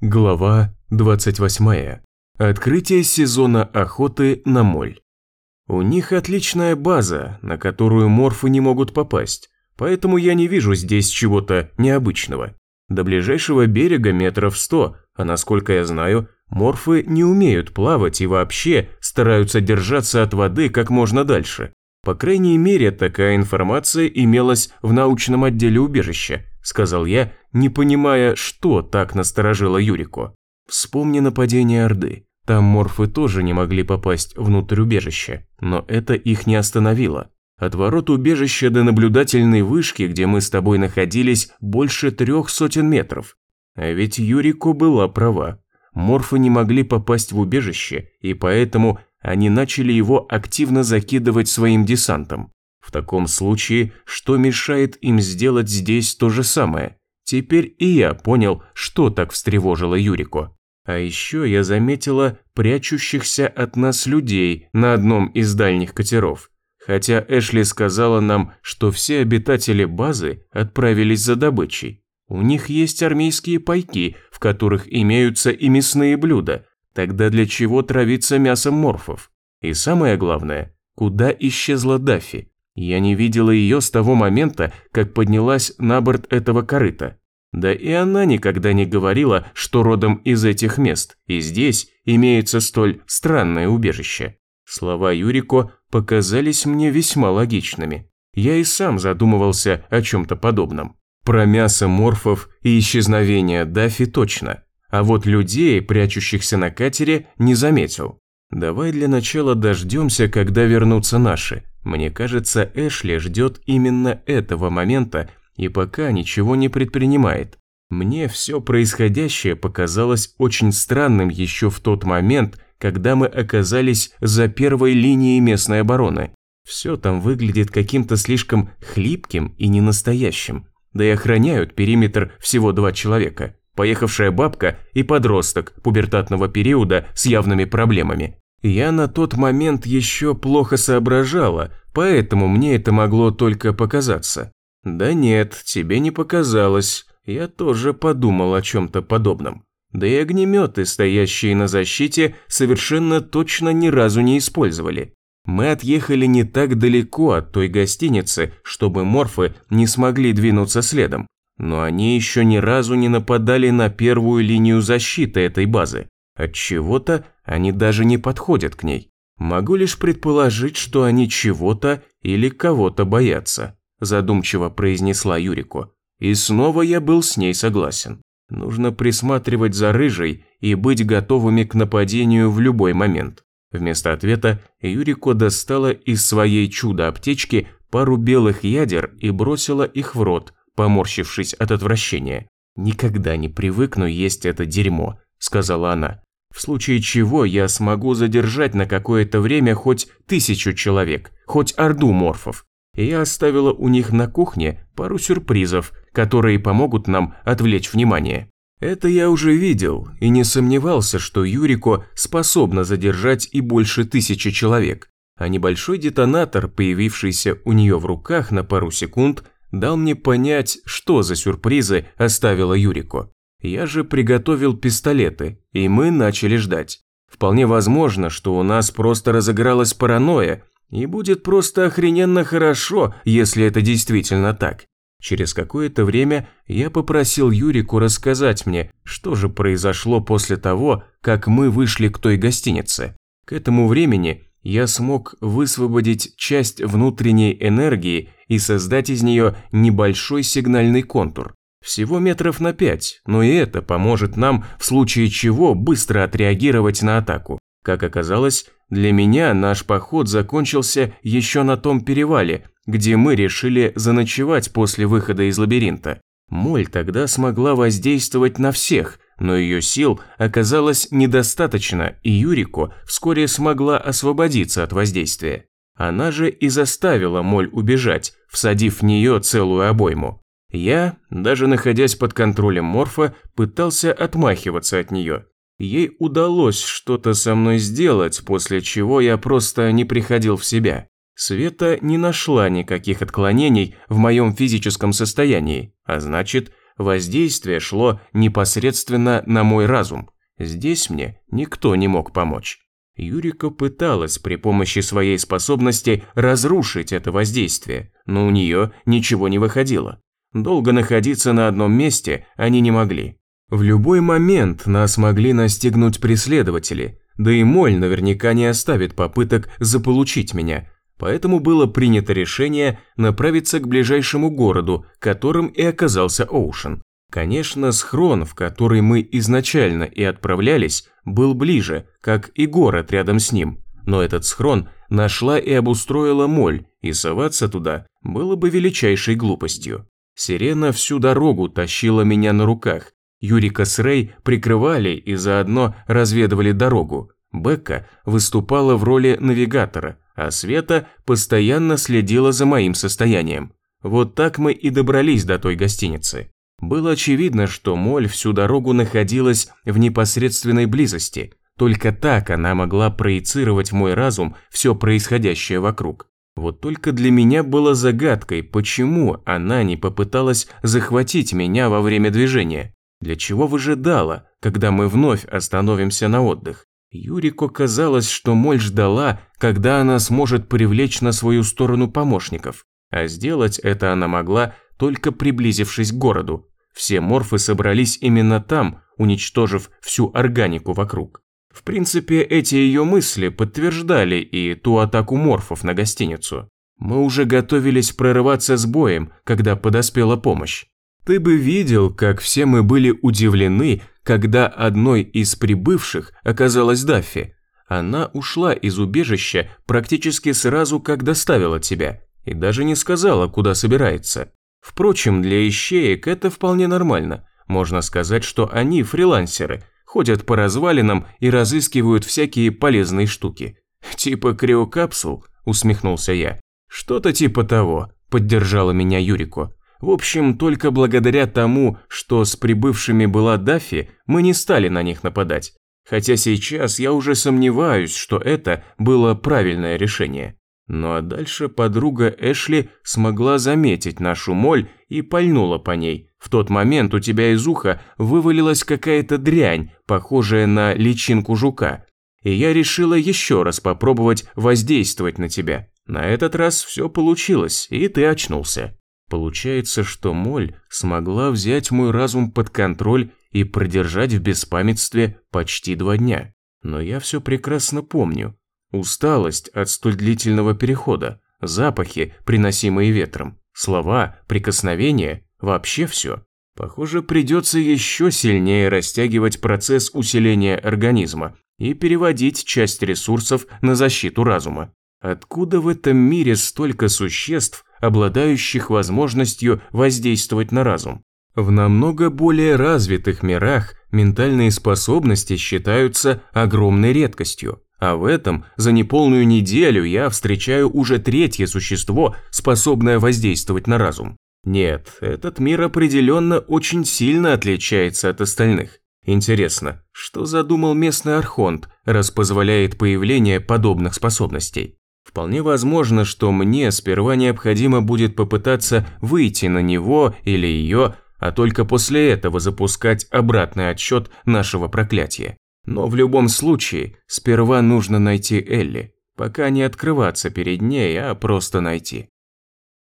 Глава 28. Открытие сезона охоты на моль. У них отличная база, на которую морфы не могут попасть, поэтому я не вижу здесь чего-то необычного. До ближайшего берега метров сто, а насколько я знаю, морфы не умеют плавать и вообще стараются держаться от воды как можно дальше. По крайней мере, такая информация имелась в научном отделе убежища, сказал я, не понимая, что так насторожило Юрику. Вспомни нападение Орды. Там морфы тоже не могли попасть внутрь убежища, но это их не остановило. От ворот убежища до наблюдательной вышки, где мы с тобой находились, больше трех сотен метров. А ведь Юрико была права. Морфы не могли попасть в убежище, и поэтому они начали его активно закидывать своим десантом. В таком случае, что мешает им сделать здесь то же самое? Теперь и я понял, что так встревожило Юрико. А еще я заметила прячущихся от нас людей на одном из дальних катеров. Хотя Эшли сказала нам, что все обитатели базы отправились за добычей. У них есть армейские пайки, в которых имеются и мясные блюда, Тогда для чего травиться мясом морфов? И самое главное, куда исчезла Даффи? Я не видела ее с того момента, как поднялась на борт этого корыта. Да и она никогда не говорила, что родом из этих мест, и здесь имеется столь странное убежище. Слова Юрико показались мне весьма логичными. Я и сам задумывался о чем-то подобном. Про мясо морфов и исчезновение Даффи точно – а вот людей, прячущихся на катере, не заметил. Давай для начала дождемся, когда вернутся наши. Мне кажется, Эшли ждет именно этого момента и пока ничего не предпринимает. Мне все происходящее показалось очень странным еще в тот момент, когда мы оказались за первой линией местной обороны. Все там выглядит каким-то слишком хлипким и ненастоящим. Да и охраняют периметр всего два человека поехавшая бабка и подросток пубертатного периода с явными проблемами. Я на тот момент еще плохо соображала, поэтому мне это могло только показаться. Да нет, тебе не показалось, я тоже подумал о чем-то подобном. Да и огнеметы, стоящие на защите, совершенно точно ни разу не использовали. Мы отъехали не так далеко от той гостиницы, чтобы морфы не смогли двинуться следом. Но они еще ни разу не нападали на первую линию защиты этой базы. От чего-то они даже не подходят к ней. Могу лишь предположить, что они чего-то или кого-то боятся, задумчиво произнесла Юрико. И снова я был с ней согласен. Нужно присматривать за рыжей и быть готовыми к нападению в любой момент. Вместо ответа Юрико достала из своей чудо-аптечки пару белых ядер и бросила их в рот, поморщившись от отвращения. «Никогда не привыкну есть это дерьмо», – сказала она. «В случае чего я смогу задержать на какое-то время хоть тысячу человек, хоть орду морфов. И я оставила у них на кухне пару сюрпризов, которые помогут нам отвлечь внимание». Это я уже видел и не сомневался, что Юрико способна задержать и больше тысячи человек, а небольшой детонатор, появившийся у нее в руках на пару секунд, дал мне понять, что за сюрпризы оставила Юрико. Я же приготовил пистолеты, и мы начали ждать. Вполне возможно, что у нас просто разыгралась паранойя, и будет просто охрененно хорошо, если это действительно так. Через какое-то время я попросил Юрику рассказать мне, что же произошло после того, как мы вышли к той гостинице. К этому времени я смог высвободить часть внутренней энергии и создать из нее небольшой сигнальный контур. Всего метров на пять, но и это поможет нам в случае чего быстро отреагировать на атаку. Как оказалось, для меня наш поход закончился еще на том перевале, где мы решили заночевать после выхода из лабиринта. Моль тогда смогла воздействовать на всех, но ее сил оказалось недостаточно, и Юрико вскоре смогла освободиться от воздействия. Она же и заставила Моль убежать, всадив в нее целую обойму. Я, даже находясь под контролем Морфа, пытался отмахиваться от нее. Ей удалось что-то со мной сделать, после чего я просто не приходил в себя. Света не нашла никаких отклонений в моем физическом состоянии, а значит, Воздействие шло непосредственно на мой разум. Здесь мне никто не мог помочь. Юрика пыталась при помощи своей способности разрушить это воздействие, но у нее ничего не выходило. Долго находиться на одном месте они не могли. В любой момент нас могли настигнуть преследователи, да и Моль наверняка не оставит попыток заполучить меня, поэтому было принято решение направиться к ближайшему городу, которым и оказался Оушен. Конечно, схрон, в который мы изначально и отправлялись, был ближе, как и город рядом с ним, но этот схрон нашла и обустроила моль, и соваться туда было бы величайшей глупостью. Сирена всю дорогу тащила меня на руках, Юрика с Рэй прикрывали и заодно разведывали дорогу. Бекка выступала в роли навигатора, а Света постоянно следила за моим состоянием. Вот так мы и добрались до той гостиницы. Было очевидно, что Моль всю дорогу находилась в непосредственной близости. Только так она могла проецировать в мой разум все происходящее вокруг. Вот только для меня было загадкой, почему она не попыталась захватить меня во время движения. Для чего выжидала, когда мы вновь остановимся на отдых? Юрико казалось, что Моль ждала, когда она сможет привлечь на свою сторону помощников, а сделать это она могла, только приблизившись к городу. Все морфы собрались именно там, уничтожив всю органику вокруг. В принципе, эти ее мысли подтверждали и ту атаку морфов на гостиницу. Мы уже готовились прорываться с боем, когда подоспела помощь. Ты бы видел, как все мы были удивлены, когда одной из прибывших оказалась Даффи. Она ушла из убежища практически сразу, как доставила тебя, и даже не сказала, куда собирается. Впрочем, для ищеек это вполне нормально. Можно сказать, что они фрилансеры, ходят по развалинам и разыскивают всякие полезные штуки. Типа криокапсул, усмехнулся я. Что-то типа того, поддержала меня Юрико. В общем, только благодаря тому, что с прибывшими была Даффи, мы не стали на них нападать. Хотя сейчас я уже сомневаюсь, что это было правильное решение. Ну а дальше подруга Эшли смогла заметить нашу моль и пальнула по ней. В тот момент у тебя из уха вывалилась какая-то дрянь, похожая на личинку жука. И я решила еще раз попробовать воздействовать на тебя. На этот раз все получилось, и ты очнулся. Получается, что моль смогла взять мой разум под контроль и продержать в беспамятстве почти два дня. Но я все прекрасно помню. Усталость от столь длительного перехода, запахи, приносимые ветром, слова, прикосновения, вообще все. Похоже, придется еще сильнее растягивать процесс усиления организма и переводить часть ресурсов на защиту разума. Откуда в этом мире столько существ, обладающих возможностью воздействовать на разум? В намного более развитых мирах ментальные способности считаются огромной редкостью. А в этом за неполную неделю я встречаю уже третье существо, способное воздействовать на разум. Нет, этот мир определенно очень сильно отличается от остальных. Интересно, что задумал местный архонт, раз позволяет появление подобных способностей? Вполне возможно, что мне сперва необходимо будет попытаться выйти на него или ее, а только после этого запускать обратный отсчет нашего проклятия. Но в любом случае, сперва нужно найти Элли, пока не открываться перед ней, а просто найти.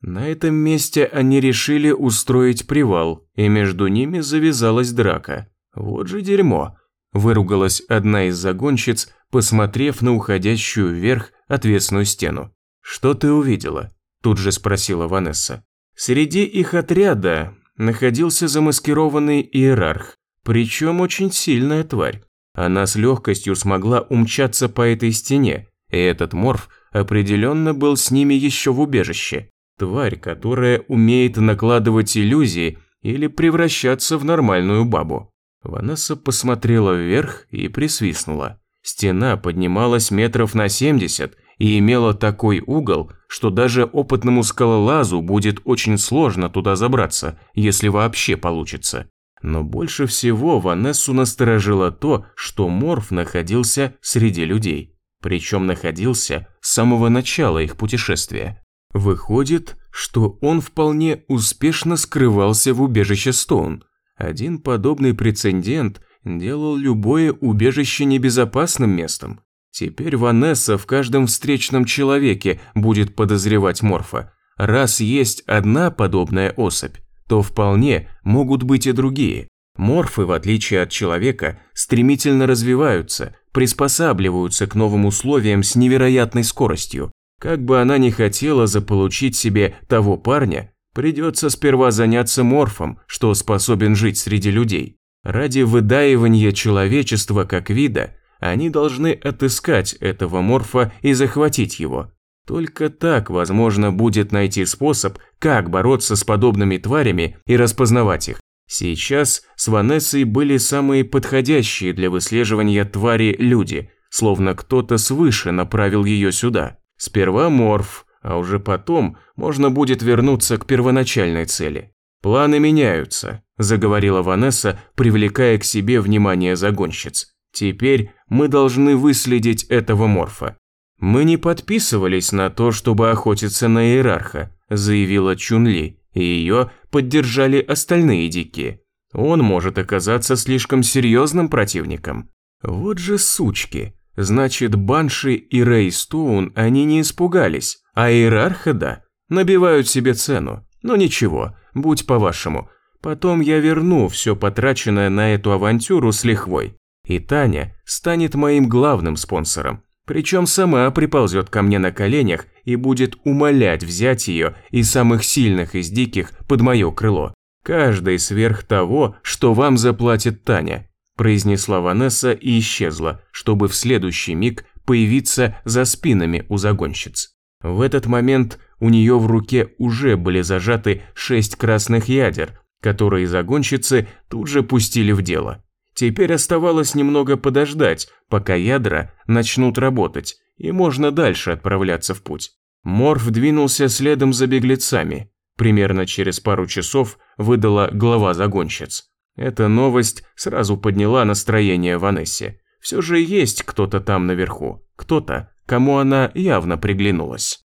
На этом месте они решили устроить привал, и между ними завязалась драка. Вот же дерьмо, выругалась одна из загонщиц, посмотрев на уходящую вверх отвесную стену. «Что ты увидела?» – тут же спросила Ванесса. Среди их отряда находился замаскированный иерарх, причем очень сильная тварь. Она с легкостью смогла умчаться по этой стене, и этот морф определенно был с ними еще в убежище. Тварь, которая умеет накладывать иллюзии или превращаться в нормальную бабу. Ванесса посмотрела вверх и присвистнула. Стена поднималась метров на 70 и имела такой угол, что даже опытному скалолазу будет очень сложно туда забраться, если вообще получится. Но больше всего Ванессу насторожило то, что Морф находился среди людей. Причем находился с самого начала их путешествия. Выходит, что он вполне успешно скрывался в убежище Стоун. Один подобный прецедент делал любое убежище небезопасным местом. Теперь Ванесса в каждом встречном человеке будет подозревать Морфа. Раз есть одна подобная особь, то вполне могут быть и другие. Морфы, в отличие от человека, стремительно развиваются, приспосабливаются к новым условиям с невероятной скоростью. Как бы она ни хотела заполучить себе того парня, придется сперва заняться морфом, что способен жить среди людей. Ради выдаивания человечества как вида, они должны отыскать этого морфа и захватить его. Только так возможно будет найти способ, как бороться с подобными тварями и распознавать их. Сейчас с Ванессой были самые подходящие для выслеживания твари люди, словно кто-то свыше направил ее сюда. Сперва морф, а уже потом можно будет вернуться к первоначальной цели. «Планы меняются», – заговорила Ванесса, привлекая к себе внимание загонщиц. «Теперь мы должны выследить этого морфа». «Мы не подписывались на то, чтобы охотиться на иерарха», – заявила Чунли, и ее поддержали остальные дикие. Он может оказаться слишком серьезным противником. Вот же сучки. Значит, Банши и Рэй Стоун они не испугались, а иерарха да. Набивают себе цену. Но ничего, будь по-вашему. Потом я верну все потраченное на эту авантюру с лихвой. И Таня станет моим главным спонсором. Причем сама приползет ко мне на коленях и будет умолять взять ее и самых сильных из диких под мое крыло. Каждый сверх того, что вам заплатит Таня, произнесла Ванесса и исчезла, чтобы в следующий миг появиться за спинами у загонщиц. В этот момент у нее в руке уже были зажаты шесть красных ядер, которые загонщицы тут же пустили в дело. Теперь оставалось немного подождать, пока ядра начнут работать, и можно дальше отправляться в путь. Морф двинулся следом за беглецами. Примерно через пару часов выдала глава загонщиц. Эта новость сразу подняла настроение Ванессе. Все же есть кто-то там наверху, кто-то, кому она явно приглянулась.